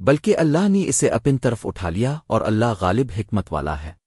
بلکہ اللہ نے اسے اپن طرف اٹھا لیا اور اللہ غالب حکمت والا ہے۔